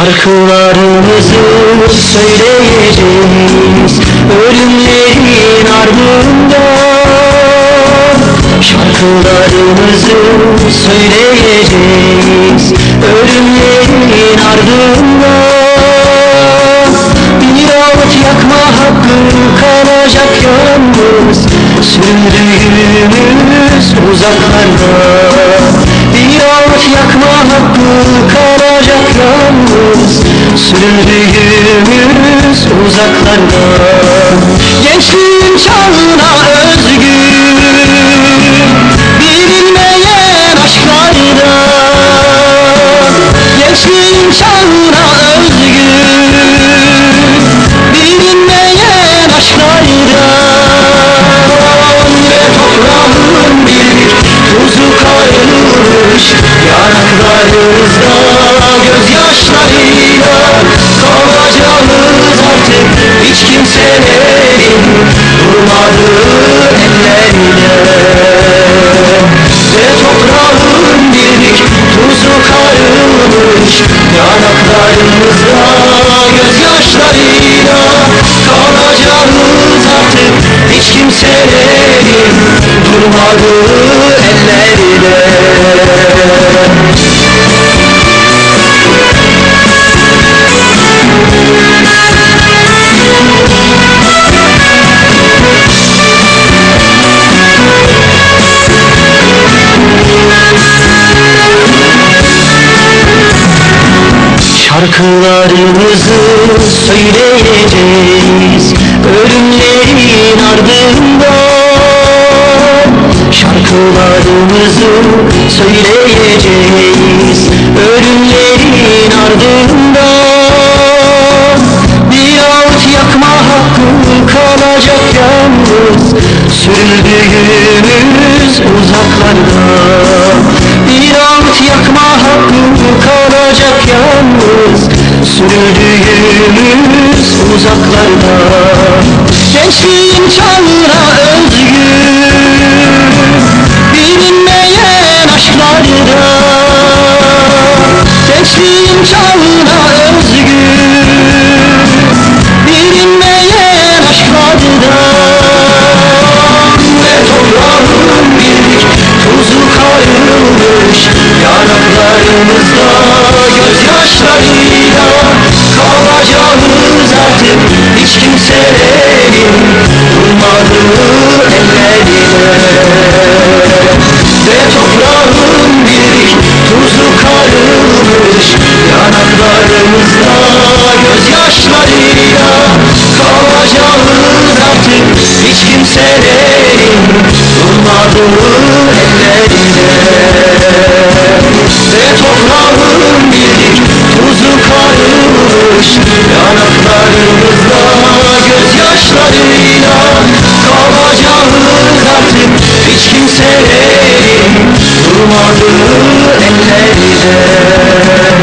Şarkılarımızı söyleyeceğiz Ölümlerin ardında. Şarkılarımızı söyleyeceğiz Ölümlerin ardında. Bir ağıt yakma hakkı kalacak yalnız Süründüğümüz uzaklarda. Bir ağıt yakma hakkı kalacak yalnız Süründüğümüz uzaklarda Gençliğin çağına Yeah, I know. Şarkılarımızı söyleyeceğiz Ölümlerin ardında. Şarkılarımızı söyleyeceğiz Ölümlerin ardında. Bir ağıt yakma hakkı kalacak yalnız Sürüldüğümüz uzaklarda Sürüldüğümüz uzaklarda. Gençliğin More than Ellerize